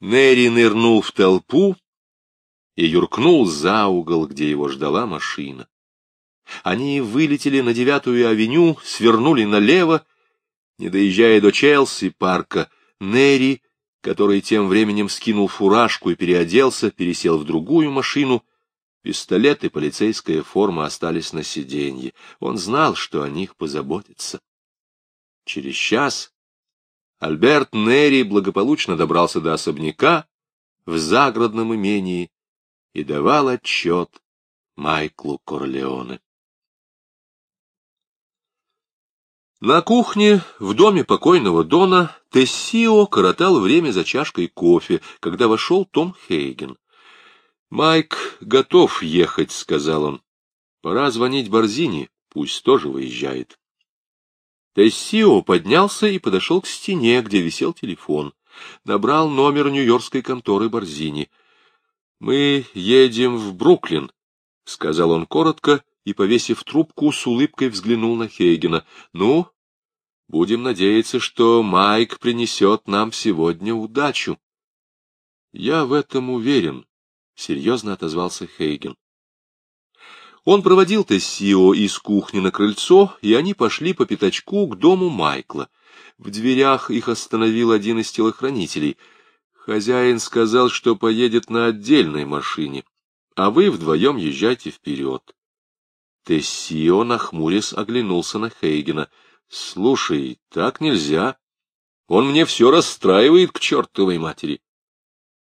Нерри нырнул в толпу и юркнул за угол, где его ждала машина. Они вылетели на девятую авеню, свернули налево, не доезжая до Челси парка, Нерри, который тем временем скинул фуражку и переоделся, пересел в другую машину. Пистолет и полицейская форма остались на сиденье. Он знал, что о них позаботятся. Через час Альберт Нерри благополучно добрался до особняка в загородном имении и давал отчет Майклу Корлеоне. На кухне в доме покойного Дона Тессио коротал время за чашкой кофе, когда вошел Том Хейген. «Майк готов ехать», — сказал он. «Пора звонить Борзини, пусть тоже выезжает». Тессио поднялся и подошел к стене, где висел телефон. Набрал номер нью-йоркской конторы Борзини. «Мы едем в Бруклин», — сказал он коротко, и, повесив трубку, с улыбкой взглянул на Хейгена. «Ну, Будем надеяться, что Майк принесет нам сегодня удачу. — Я в этом уверен, — серьезно отозвался Хейген. Он проводил Тессио из кухни на крыльцо, и они пошли по пятачку к дому Майкла. В дверях их остановил один из телохранителей. Хозяин сказал, что поедет на отдельной машине, а вы вдвоем езжайте вперед. Тессио, нахмурясь, оглянулся на Хейгена — Слушай, так нельзя. Он мне все расстраивает к чертовой матери.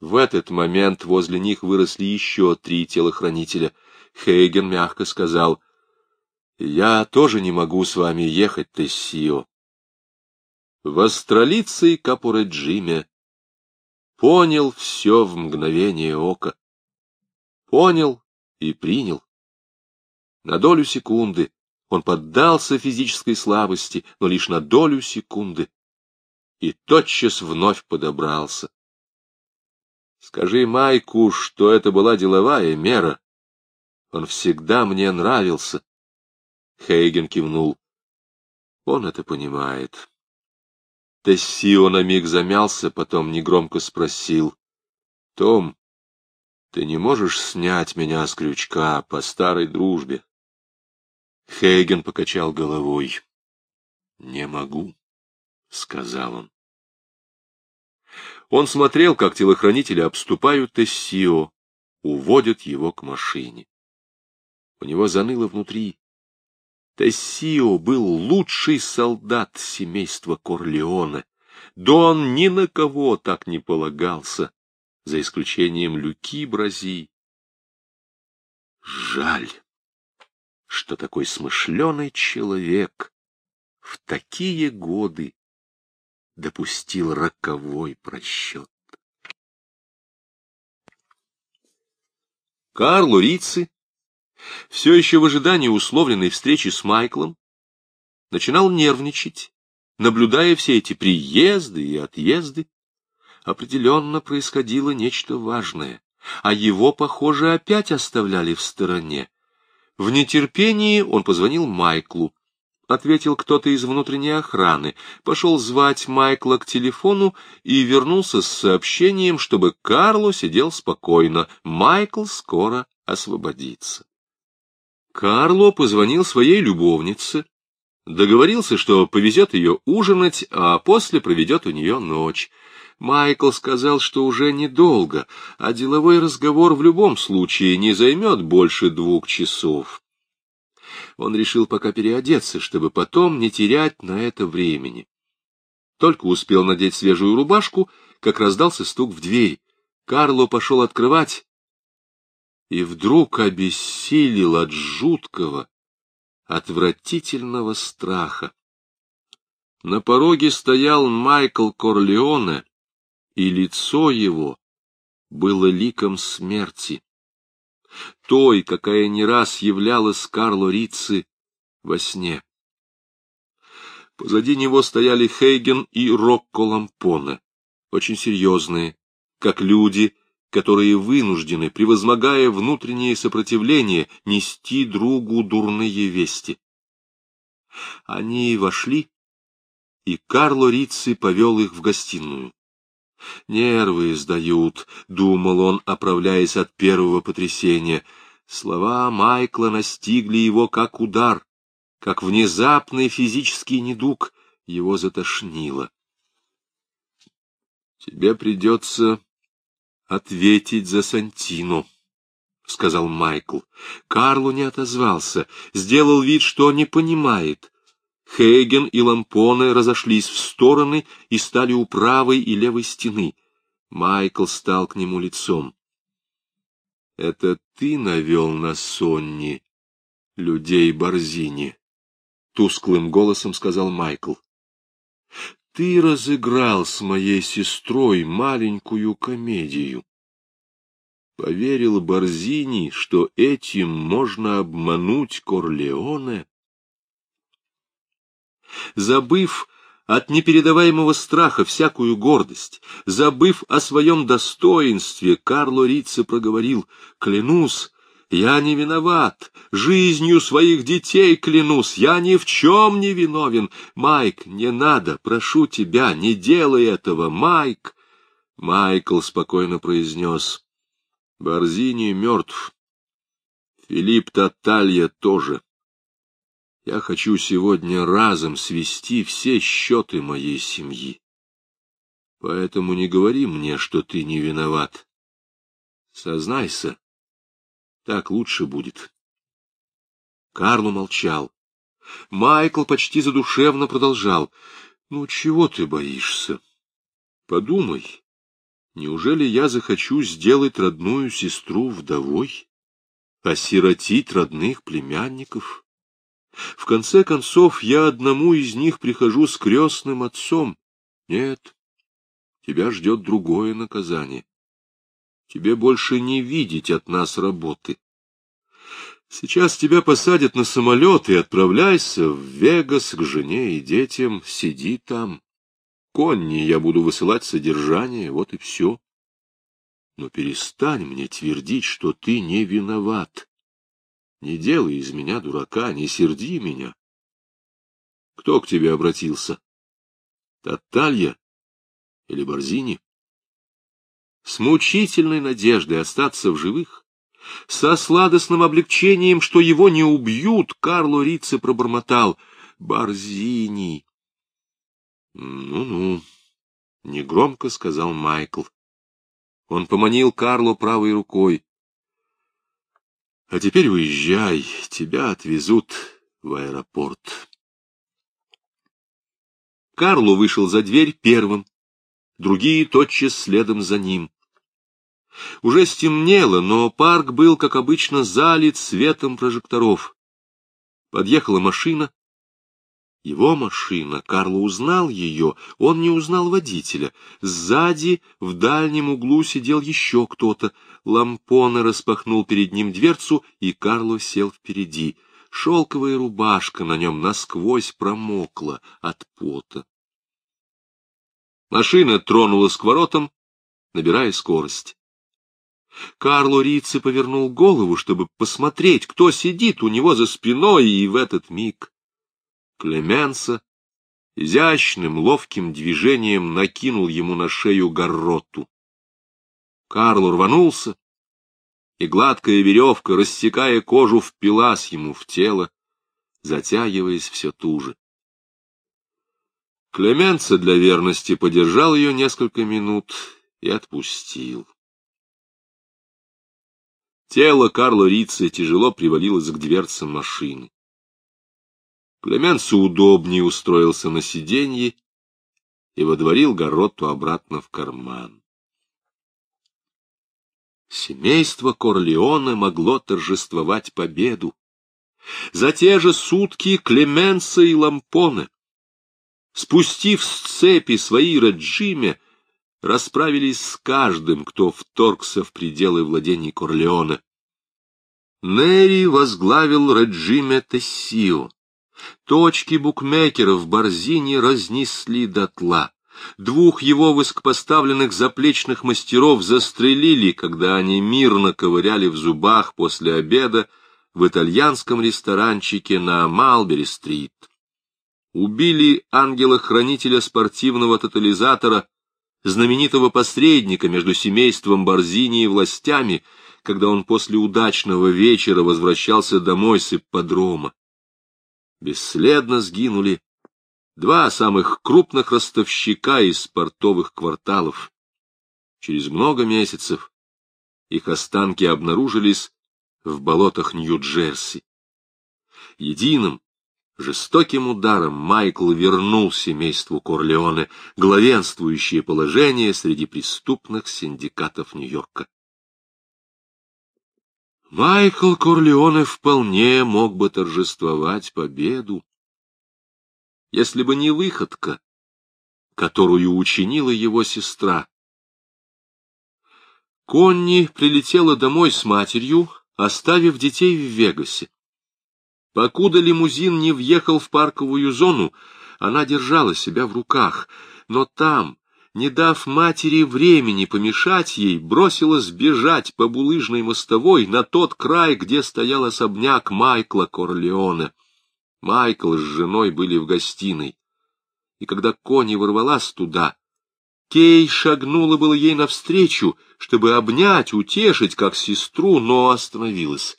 В этот момент возле них выросли еще три телохранителя. Хейген мягко сказал, — Я тоже не могу с вами ехать, Тессио. В астролице Капуре Джиме понял все в мгновение ока. Понял и принял. На долю секунды он поддался физической слабости, но лишь на долю секунды, и тотчас вновь подобрался. Скажи Майку, что это была деловая мера. Он всегда мне нравился. Хейген кивнул. Он это понимает. Тессио на миг замялся, потом негромко спросил. — Том, ты не можешь снять меня с крючка по старой дружбе? Хейген покачал головой. — Не могу, — сказал он. Он смотрел, как телохранители обступают Тессио, уводят его к машине. У него заныло внутри. Тессио был лучший солдат семейства Корлеона. Дон ни на кого так не полагался, за исключением Люки Брази. Жаль что такой смышленый человек в такие годы допустил роковой просчет. Карло Рицци, все еще в ожидании условленной встречи с Майклом, начинал нервничать, наблюдая все эти приезды и отъезды. Определенно происходило нечто важное, а его, похоже, опять оставляли в стороне. В нетерпении он позвонил Майклу. Ответил кто-то из внутренней охраны, пошел звать Майкла к телефону и вернулся с сообщением, чтобы Карло сидел спокойно, Майкл скоро освободится. Карло позвонил своей любовнице, договорился, что повезет ее ужинать, а после проведет у нее ночь. Майкл сказал, что уже недолго, а деловой разговор в любом случае не займет больше двух часов. Он решил пока переодеться, чтобы потом не терять на это времени. Только успел надеть свежую рубашку, как раздался стук в дверь. Карло пошел открывать и вдруг обессилел от жуткого, отвратительного страха. На пороге стоял Майкл Корлеоне и лицо его было ликом смерти, той, какая не раз являлась Карло Рицци во сне. Позади него стояли Хейген и Рокко Лампоне, очень серьезные, как люди, которые вынуждены, превозмогая внутреннее сопротивление, нести другу дурные вести. Они вошли, и Карло Рицци повел их в гостиную. Нервы сдают, — думал он, оправляясь от первого потрясения. Слова Майкла настигли его как удар, как внезапный физический недуг. Его затошнило. — Тебе придется ответить за Сантину, — сказал Майкл. Карло не отозвался, сделал вид, что не понимает. Хейген и Лампоне разошлись в стороны и стали у правой и левой стены. Майкл стал к нему лицом. — Это ты навел на Сонни людей Борзини? — тусклым голосом сказал Майкл. — Ты разыграл с моей сестрой маленькую комедию. Поверил Борзини, что этим можно обмануть Корлеоне? Забыв от непередаваемого страха всякую гордость, забыв о своем достоинстве, Карло Рице проговорил, «Клянусь, я не виноват, жизнью своих детей клянусь, я ни в чем не виновен. Майк, не надо, прошу тебя, не делай этого, Майк!» Майкл спокойно произнес, «Борзини мертв, Филипп Таталья тоже. Я хочу сегодня разом свести все счеты моей семьи. Поэтому не говори мне, что ты не виноват. Сознайся, так лучше будет. Карло молчал. Майкл почти задушевно продолжал. — Ну, чего ты боишься? Подумай, неужели я захочу сделать родную сестру вдовой? Осиротить родных племянников? — в конце концов, я одному из них прихожу с крестным отцом. Нет, тебя ждет другое наказание. Тебе больше не видеть от нас работы. Сейчас тебя посадят на самолет и отправляйся в Вегас к жене и детям. Сиди там. Конни я буду высылать содержание, вот и все. Но перестань мне твердить, что ты не виноват. Не делай из меня дурака, не серди меня. Кто к тебе обратился? Таталья или Борзини? С мучительной надеждой остаться в живых, со сладостным облегчением, что его не убьют, Карло Рице пробормотал. Борзини. Ну-ну, негромко сказал Майкл. Он поманил Карло правой рукой. А теперь уезжай, тебя отвезут в аэропорт. Карло вышел за дверь первым, другие тотчас следом за ним. Уже стемнело, но парк был, как обычно, залит светом прожекторов. Подъехала машина, его машина, Карло узнал ее, он не узнал водителя. Сзади, в дальнем углу, сидел еще кто-то. Лампона распахнул перед ним дверцу, и Карло сел впереди. Шелковая рубашка на нем насквозь промокла от пота. Машина тронулась к воротам, набирая скорость. Карло Рицци повернул голову, чтобы посмотреть, кто сидит у него за спиной, и в этот миг Клеменса изящным ловким движением накинул ему на шею горроту. Карло рванулся, и гладкая веревка, рассекая кожу, впилась ему в тело, затягиваясь все туже. Клеменца для верности подержал ее несколько минут и отпустил. Тело Карла Рица тяжело привалилось к дверцам машины. Клеменцо удобнее устроился на сиденье и водворил Гаротту обратно в карман. Семейство Корлеоне могло торжествовать победу. За те же сутки Клеменса и Лампоне, спустив с цепи свои раджиме, расправились с каждым, кто вторгся в пределы владений Корлеоне. Нери возглавил раджиме Тессио. Точки букмекеров в Борзине разнесли дотла. Двух его высокопоставленных заплечных мастеров застрелили, когда они мирно ковыряли в зубах после обеда в итальянском ресторанчике на Малбери-стрит. Убили ангела-хранителя спортивного тотализатора знаменитого посредника между семейством Борзини и властями, когда он после удачного вечера возвращался домой с ипподрома. Бесследно сгинули два самых крупных ростовщика из портовых кварталов. Через много месяцев их останки обнаружились в болотах Нью-Джерси. Единым, жестоким ударом Майкл вернул семейству Корлеоне главенствующее положение среди преступных синдикатов Нью-Йорка. Майкл Корлеоне вполне мог бы торжествовать победу, если бы не выходка, которую учинила его сестра. Конни прилетела домой с матерью, оставив детей в Вегасе. Покуда лимузин не въехал в парковую зону, она держала себя в руках, но там, не дав матери времени помешать ей, бросилась бежать по булыжной мостовой на тот край, где стоял особняк Майкла Корлеоне. Майкл с женой были в гостиной, и когда Кони ворвалась туда, Кей шагнула было ей навстречу, чтобы обнять, утешить, как сестру, но остановилась,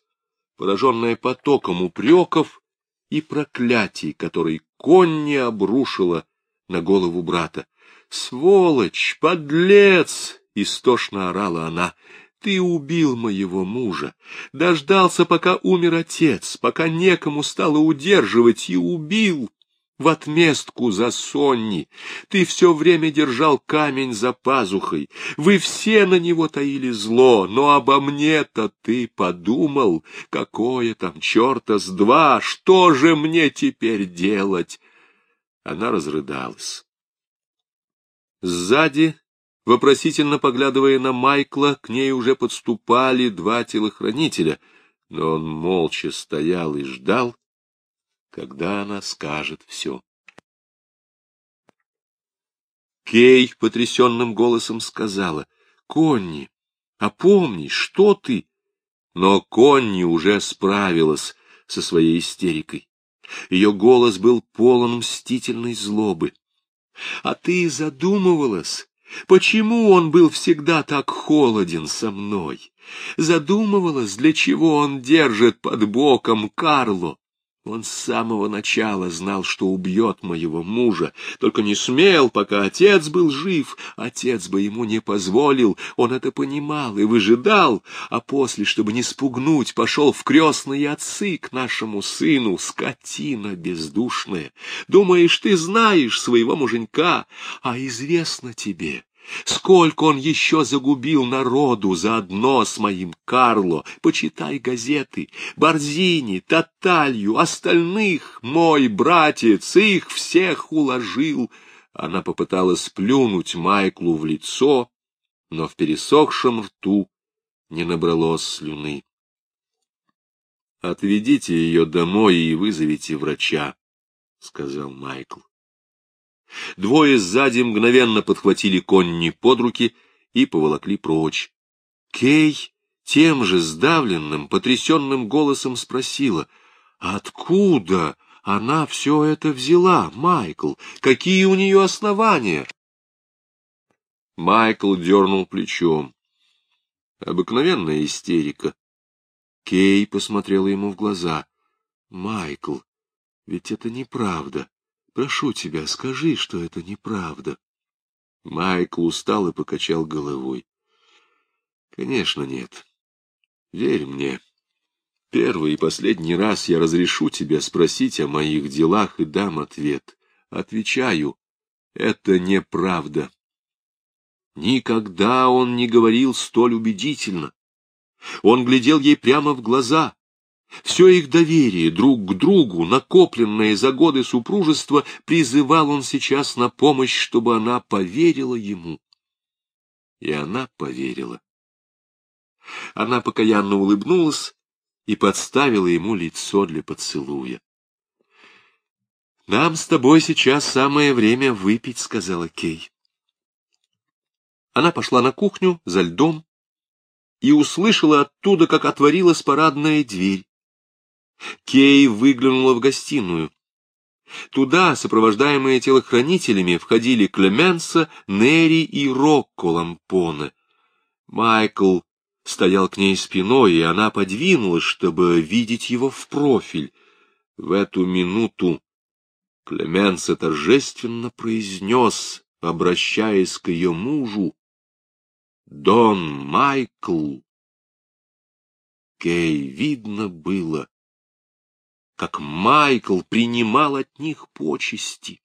пораженная потоком упреков и проклятий, которые Конни обрушила на голову брата. «Сволочь! Подлец!» — истошно орала она. «Ты убил моего мужа, дождался, пока умер отец, пока некому стало удерживать, и убил!» В отместку за Сонни. Ты все время держал камень за пазухой. Вы все на него таили зло, но обо мне-то ты подумал. Какое там черта с два? Что же мне теперь делать? Она разрыдалась. Сзади, вопросительно поглядывая на Майкла, к ней уже подступали два телохранителя, но он молча стоял и ждал, когда она скажет все. Кей потрясенным голосом сказала, «Конни, опомнись, что ты?» Но Конни уже справилась со своей истерикой. Ее голос был полон мстительной злобы. «А ты задумывалась, почему он был всегда так холоден со мной? Задумывалась, для чего он держит под боком Карло?» Он с самого начала знал, что убьет моего мужа, только не смел, пока отец был жив. Отец бы ему не позволил, он это понимал и выжидал, а после, чтобы не спугнуть, пошел в крестные отцы к нашему сыну, скотина бездушная. Думаешь, ты знаешь своего муженька, а известно тебе, Сколько он еще загубил народу заодно с моим Карло. Почитай газеты. Борзини, Таталью, остальных. Мой братец их всех уложил. Она попыталась плюнуть Майклу в лицо, но в пересохшем рту не набралось слюны. «Отведите ее домой и вызовите врача», — сказал Майкл. Двое сзади мгновенно подхватили Конни под руки и поволокли прочь. Кей тем же сдавленным, потрясенным голосом спросила, «Откуда она все это взяла, Майкл? Какие у нее основания?» Майкл дернул плечом. Обыкновенная истерика. Кей посмотрела ему в глаза. «Майкл, ведь это неправда. Прошу тебя, скажи, что это неправда. Майкл устал и покачал головой. Конечно, нет. Верь мне. Первый и последний раз я разрешу тебя спросить о моих делах и дам ответ. Отвечаю, это неправда. Никогда он не говорил столь убедительно. Он глядел ей прямо в глаза, все их доверие друг к другу, накопленное за годы супружества, призывал он сейчас на помощь, чтобы она поверила ему. И она поверила. Она покаянно улыбнулась и подставила ему лицо для поцелуя. «Нам с тобой сейчас самое время выпить», — сказала Кей. Она пошла на кухню за льдом и услышала оттуда, как отворилась парадная дверь. Кей выглянула в гостиную. Туда, сопровождаемые телохранителями, входили Клеменса, Нери и Рокко Лампоне. Майкл стоял к ней спиной, и она подвинулась, чтобы видеть его в профиль. В эту минуту Клеменса торжественно произнес, обращаясь к ее мужу, «Дон Майкл». Кей видно было, как Майкл принимал от них почести.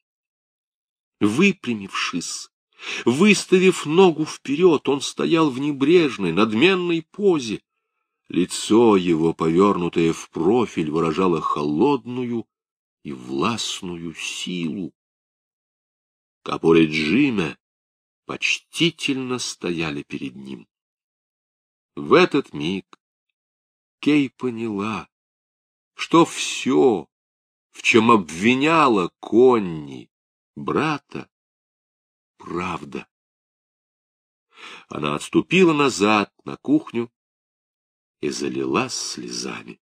Выпрямившись, выставив ногу вперед, он стоял в небрежной, надменной позе. Лицо его, повернутое в профиль, выражало холодную и властную силу. Капоре Джиме почтительно стояли перед ним. В этот миг Кей поняла, что все, в чем обвиняла Конни, брата, правда. Она отступила назад на кухню и залилась слезами.